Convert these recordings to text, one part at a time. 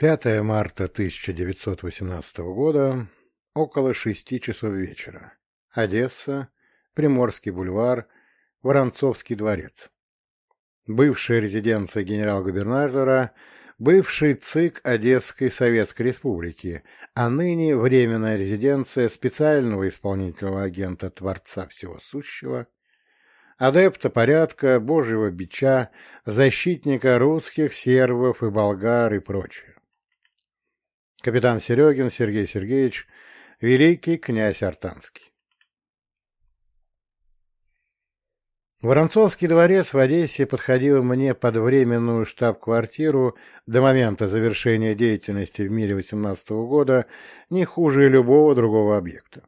5 марта 1918 года, около шести часов вечера. Одесса, Приморский бульвар, Воронцовский дворец. Бывшая резиденция генерал-губернатора, бывший ЦИК Одесской Советской Республики, а ныне временная резиденция специального исполнительного агента Творца Всего Сущего, адепта порядка, Божьего бича, защитника русских, сербов и болгар и прочее. Капитан Серегин Сергей Сергеевич, великий князь Артанский. Воронцовский дворец в Одессе подходил мне под временную штаб-квартиру до момента завершения деятельности в мире 18 года не хуже любого другого объекта.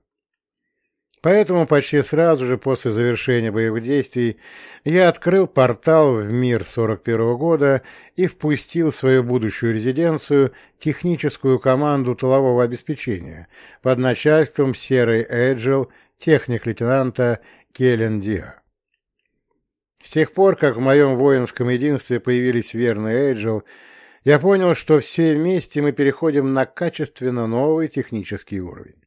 Поэтому почти сразу же после завершения боевых действий я открыл портал в мир 41 года и впустил в свою будущую резиденцию техническую команду тылового обеспечения под начальством серой Эджил, техник-лейтенанта Келлен Диа. С тех пор, как в моем воинском единстве появились верные Эджил, я понял, что все вместе мы переходим на качественно новый технический уровень.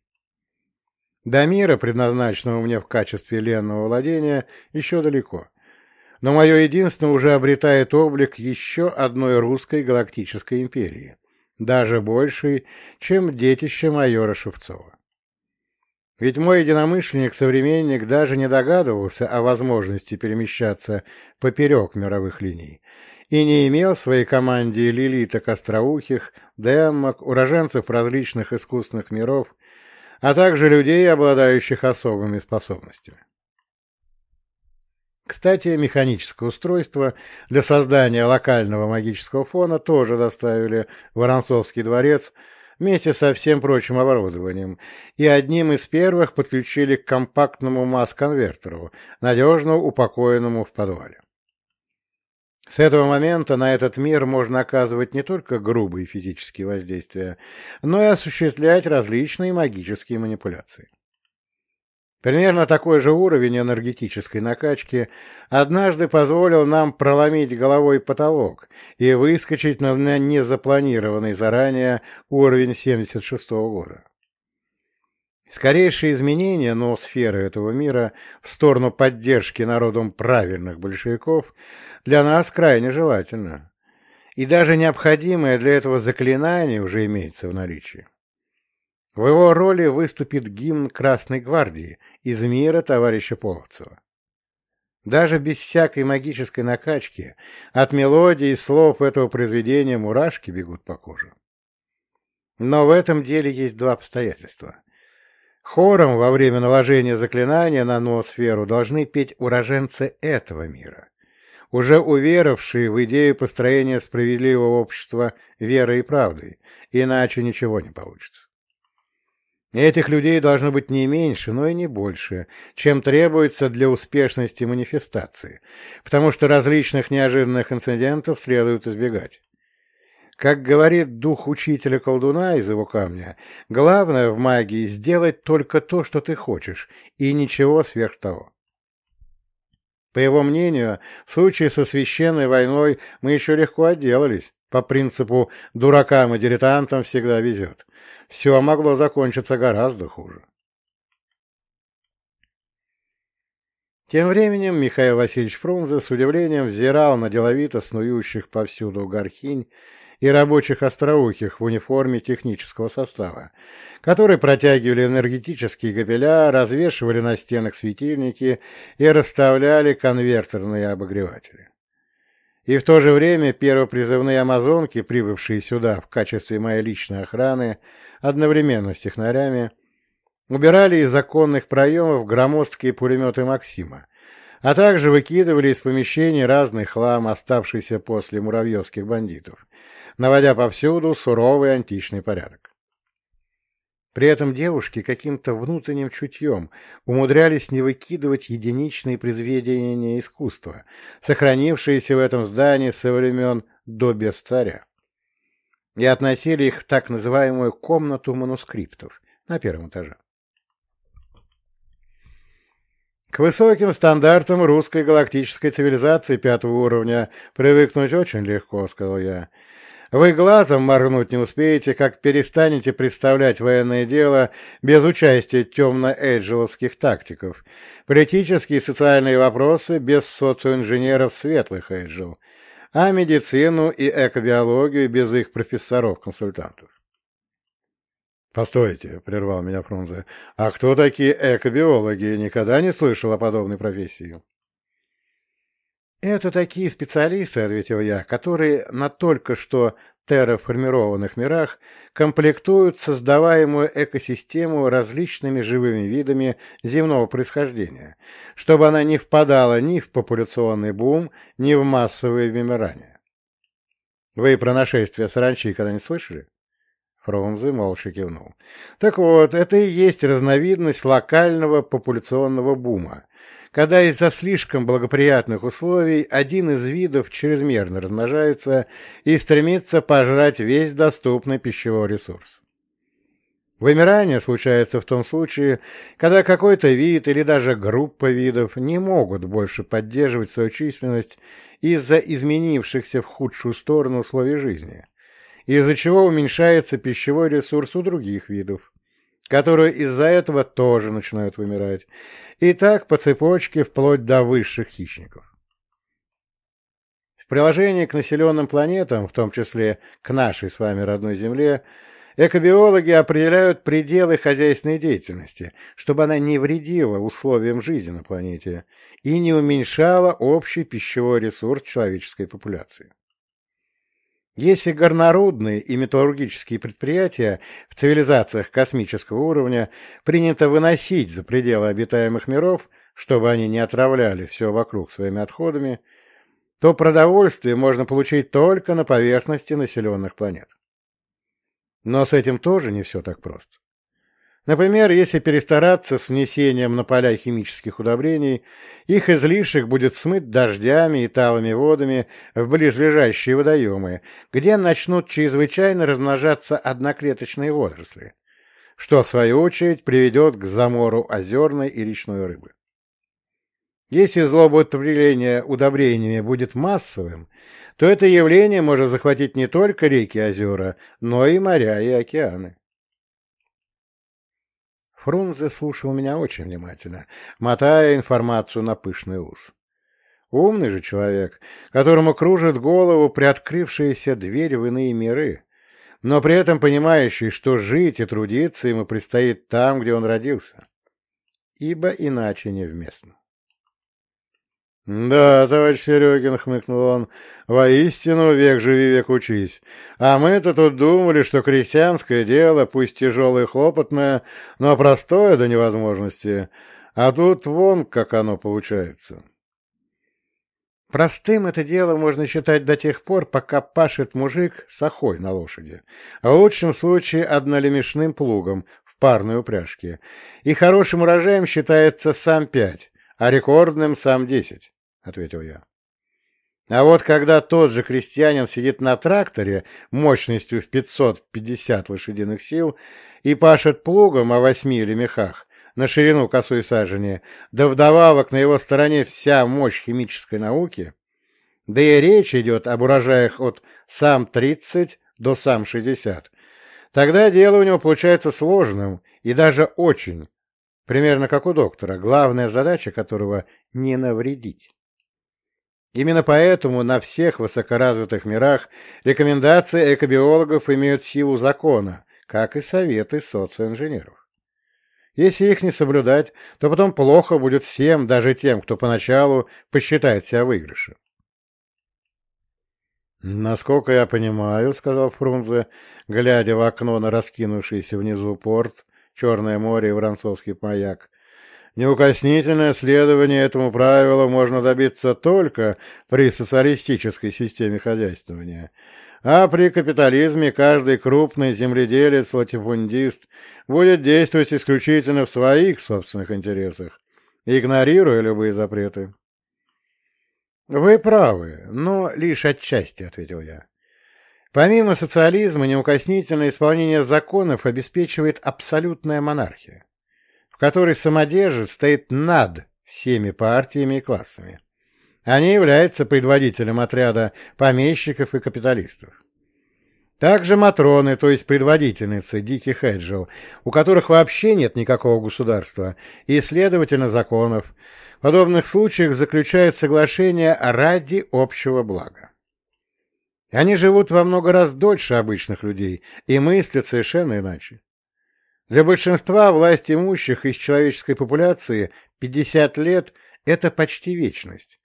До мира, предназначенного мне в качестве ленного владения, еще далеко. Но мое единство уже обретает облик еще одной русской галактической империи, даже большей, чем детище майора Шевцова. Ведь мой единомышленник-современник даже не догадывался о возможности перемещаться поперек мировых линий и не имел в своей команде лилиток остроухих, демок, уроженцев различных искусственных миров а также людей, обладающих особыми способностями. Кстати, механическое устройство для создания локального магического фона тоже доставили в Воронцовский дворец вместе со всем прочим оборудованием, и одним из первых подключили к компактному масс-конвертеру, надежно упокоенному в подвале. С этого момента на этот мир можно оказывать не только грубые физические воздействия, но и осуществлять различные магические манипуляции. Примерно такой же уровень энергетической накачки однажды позволил нам проломить головой потолок и выскочить на незапланированный заранее уровень 76 -го года. Скорейшие изменения ноосферы этого мира в сторону поддержки народом правильных большевиков для нас крайне желательно. И даже необходимое для этого заклинание уже имеется в наличии. В его роли выступит гимн Красной Гвардии из мира товарища Половцева. Даже без всякой магической накачки от мелодии и слов этого произведения мурашки бегут по коже. Но в этом деле есть два обстоятельства. Хором во время наложения заклинания на ноосферу должны петь уроженцы этого мира, уже уверовавшие в идею построения справедливого общества верой и правдой, иначе ничего не получится. Этих людей должно быть не меньше, но и не больше, чем требуется для успешности манифестации, потому что различных неожиданных инцидентов следует избегать. Как говорит дух учителя-колдуна из его камня, главное в магии сделать только то, что ты хочешь, и ничего сверх того. По его мнению, в случае со священной войной мы еще легко отделались, по принципу «дуракам и дилетантам всегда везет». Все могло закончиться гораздо хуже. Тем временем Михаил Васильевич Фрунзе с удивлением взирал на деловито снующих повсюду горхинь и рабочих остроухих в униформе технического состава, которые протягивали энергетические габеля, развешивали на стенах светильники и расставляли конвертерные обогреватели. И в то же время первопризывные амазонки, прибывшие сюда в качестве моей личной охраны, одновременно с технарями, убирали из законных проемов громоздкие пулеметы «Максима», а также выкидывали из помещений разный хлам, оставшийся после муравьевских бандитов, наводя повсюду суровый античный порядок. При этом девушки каким-то внутренним чутьем умудрялись не выкидывать единичные произведения искусства, сохранившиеся в этом здании со времен до без царя, и относили их в так называемую комнату манускриптов на первом этаже. К высоким стандартам русской галактической цивилизации пятого уровня привыкнуть очень легко, — сказал я. Вы глазом моргнуть не успеете, как перестанете представлять военное дело без участия темно-эйджеловских тактиков, политические и социальные вопросы без социоинженеров светлых эйджел, а медицину и экобиологию без их профессоров-консультантов. «Постойте», — прервал меня Фрунзе, — «а кто такие экобиологи? Никогда не слышал о подобной профессии». «Это такие специалисты», — ответил я, — «которые на только что терраформированных мирах комплектуют создаваемую экосистему различными живыми видами земного происхождения, чтобы она не впадала ни в популяционный бум, ни в массовые вымирания. Вы про нашествие саранчи когда-нибудь слышали? Фрунзе молча кивнул. Так вот, это и есть разновидность локального популяционного бума, когда из-за слишком благоприятных условий один из видов чрезмерно размножается и стремится пожрать весь доступный пищевой ресурс. Вымирание случается в том случае, когда какой-то вид или даже группа видов не могут больше поддерживать свою численность из-за изменившихся в худшую сторону условий жизни из-за чего уменьшается пищевой ресурс у других видов, которые из-за этого тоже начинают вымирать, и так по цепочке вплоть до высших хищников. В приложении к населенным планетам, в том числе к нашей с вами родной Земле, экобиологи определяют пределы хозяйственной деятельности, чтобы она не вредила условиям жизни на планете и не уменьшала общий пищевой ресурс человеческой популяции. Если горнорудные и металлургические предприятия в цивилизациях космического уровня принято выносить за пределы обитаемых миров, чтобы они не отравляли все вокруг своими отходами, то продовольствие можно получить только на поверхности населенных планет. Но с этим тоже не все так просто. Например, если перестараться с внесением на поля химических удобрений, их излишек будет смыт дождями и талыми водами в близлежащие водоемы, где начнут чрезвычайно размножаться одноклеточные водоросли, что, в свою очередь, приведет к замору озерной и речной рыбы. Если злоупотребление удобрениями будет массовым, то это явление может захватить не только реки и озера, но и моря и океаны. Фрунзе слушал меня очень внимательно, мотая информацию на пышный ус. Умный же человек, которому кружит голову приоткрывшаяся дверь в иные миры, но при этом понимающий, что жить и трудиться ему предстоит там, где он родился, ибо иначе невместно. «Да, товарищ Серегин», — хмыкнул он, — «воистину век живи, век учись. А мы-то тут думали, что крестьянское дело, пусть тяжелое и хлопотное, но простое до невозможности. А тут вон как оно получается». Простым это дело можно считать до тех пор, пока пашет мужик с на лошади, а в лучшем случае однолемешным плугом в парной упряжке. И хорошим урожаем считается сам пять, а рекордным сам десять ответил я. А вот когда тот же крестьянин сидит на тракторе мощностью в 550 лошадиных сил и пашет плугом о восьми или на ширину косой сажени, да вдобавок на его стороне вся мощь химической науки, да и речь идет об урожаях от сам 30 до сам 60, тогда дело у него получается сложным и даже очень, примерно как у доктора, главная задача которого — не навредить. Именно поэтому на всех высокоразвитых мирах рекомендации экобиологов имеют силу закона, как и советы социоинженеров. Если их не соблюдать, то потом плохо будет всем, даже тем, кто поначалу посчитает себя выигрышем. «Насколько я понимаю, — сказал Фрунзе, глядя в окно на раскинувшийся внизу порт, Черное море и Воронцовский маяк, Неукоснительное следование этому правилу можно добиться только при социалистической системе хозяйствования, а при капитализме каждый крупный земледелец-латифундист будет действовать исключительно в своих собственных интересах, игнорируя любые запреты. «Вы правы, но лишь отчасти», — ответил я. Помимо социализма, неукоснительное исполнение законов обеспечивает абсолютная монархия в которой самодержец стоит над всеми партиями и классами. Они являются предводителем отряда помещиков и капиталистов. Также матроны, то есть предводительницы диких эджил, у которых вообще нет никакого государства и, следовательно, законов, в подобных случаях заключают соглашения ради общего блага. Они живут во много раз дольше обычных людей и мыслят совершенно иначе. Для большинства власть имущих из человеческой популяции 50 лет – это почти вечность,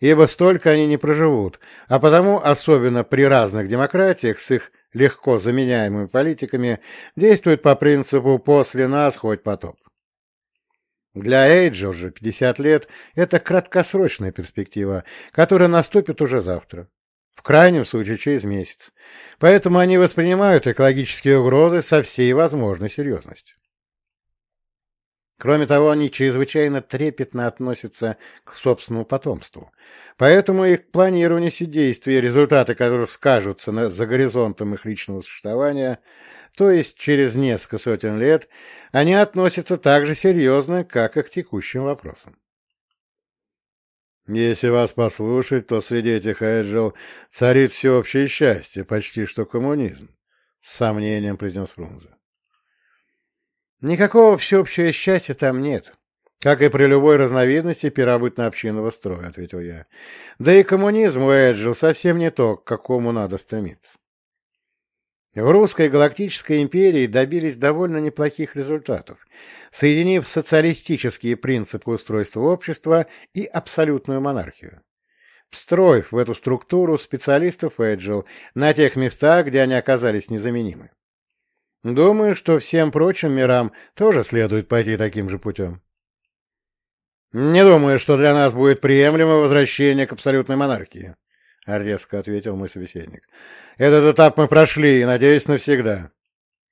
ибо столько они не проживут, а потому, особенно при разных демократиях с их легко заменяемыми политиками, действуют по принципу «после нас хоть потоп». Для Эйджа же 50 лет – это краткосрочная перспектива, которая наступит уже завтра. В крайнем случае через месяц. Поэтому они воспринимают экологические угрозы со всей возможной серьезностью. Кроме того, они чрезвычайно трепетно относятся к собственному потомству. Поэтому их планирование действий, результаты которых скажутся на, за горизонтом их личного существования, то есть через несколько сотен лет, они относятся так же серьезно, как и к текущим вопросам. Если вас послушать, то среди этих Эджил царит всеобщее счастье, почти что коммунизм, — с сомнением произнес Фрунзе. Никакого всеобщего счастья там нет, как и при любой разновидности первобытно-общинного строя, — ответил я. Да и коммунизм у Эджил совсем не то, к какому надо стремиться. В русской галактической империи добились довольно неплохих результатов, соединив социалистические принципы устройства общества и абсолютную монархию, встроив в эту структуру специалистов Эджил на тех местах, где они оказались незаменимы. Думаю, что всем прочим мирам тоже следует пойти таким же путем. Не думаю, что для нас будет приемлемо возвращение к абсолютной монархии, — резко ответил мой собеседник. Этот этап мы прошли, и, надеюсь, навсегда.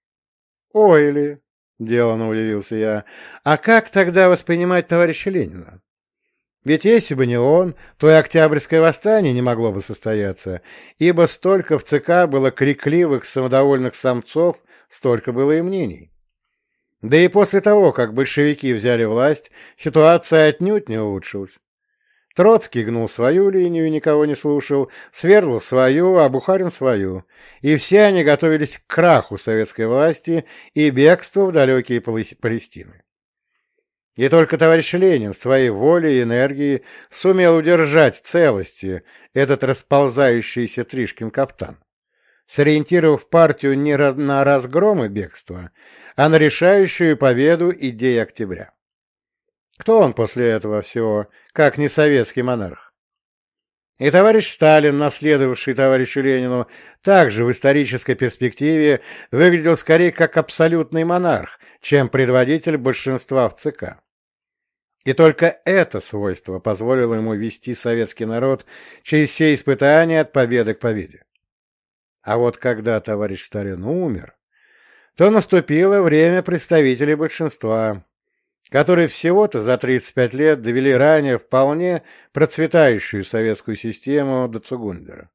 — Ой ли, — деланно удивился я, — а как тогда воспринимать товарища Ленина? Ведь если бы не он, то и Октябрьское восстание не могло бы состояться, ибо столько в ЦК было крикливых, самодовольных самцов, столько было и мнений. Да и после того, как большевики взяли власть, ситуация отнюдь не улучшилась. Троцкий гнул свою линию и никого не слушал, Свердлов свою, а Бухарин свою. И все они готовились к краху советской власти и бегству в далекие Палестины. И только товарищ Ленин своей волей и энергией сумел удержать целости этот расползающийся Тришкин каптан, сориентировав партию не на разгром и бегство, а на решающую победу идеи октября. Кто он после этого всего, как не советский монарх? И товарищ Сталин, наследовавший товарищу Ленину, также в исторической перспективе выглядел скорее как абсолютный монарх, чем предводитель большинства в ЦК. И только это свойство позволило ему вести советский народ через все испытания от победы к победе. А вот когда товарищ Сталин умер, то наступило время представителей большинства, которые всего-то за 35 лет довели ранее вполне процветающую советскую систему до Цугундера.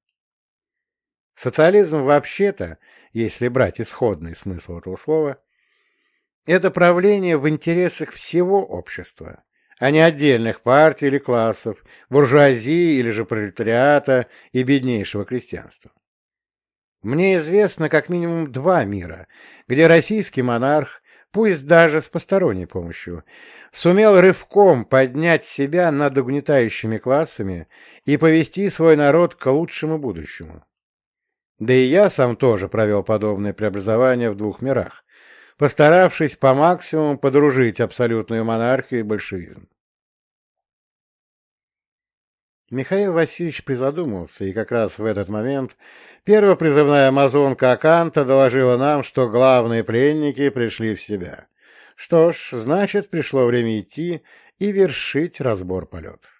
Социализм вообще-то, если брать исходный смысл этого слова, это правление в интересах всего общества, а не отдельных партий или классов, буржуазии или же пролетариата и беднейшего крестьянства. Мне известно как минимум два мира, где российский монарх пусть даже с посторонней помощью, сумел рывком поднять себя над угнетающими классами и повести свой народ к лучшему будущему. Да и я сам тоже провел подобное преобразование в двух мирах, постаравшись по максимуму подружить абсолютную монархию и большевизм. Михаил Васильевич призадумался, и как раз в этот момент первопризывная амазонка Аканта доложила нам, что главные пленники пришли в себя. Что ж, значит, пришло время идти и вершить разбор полетов.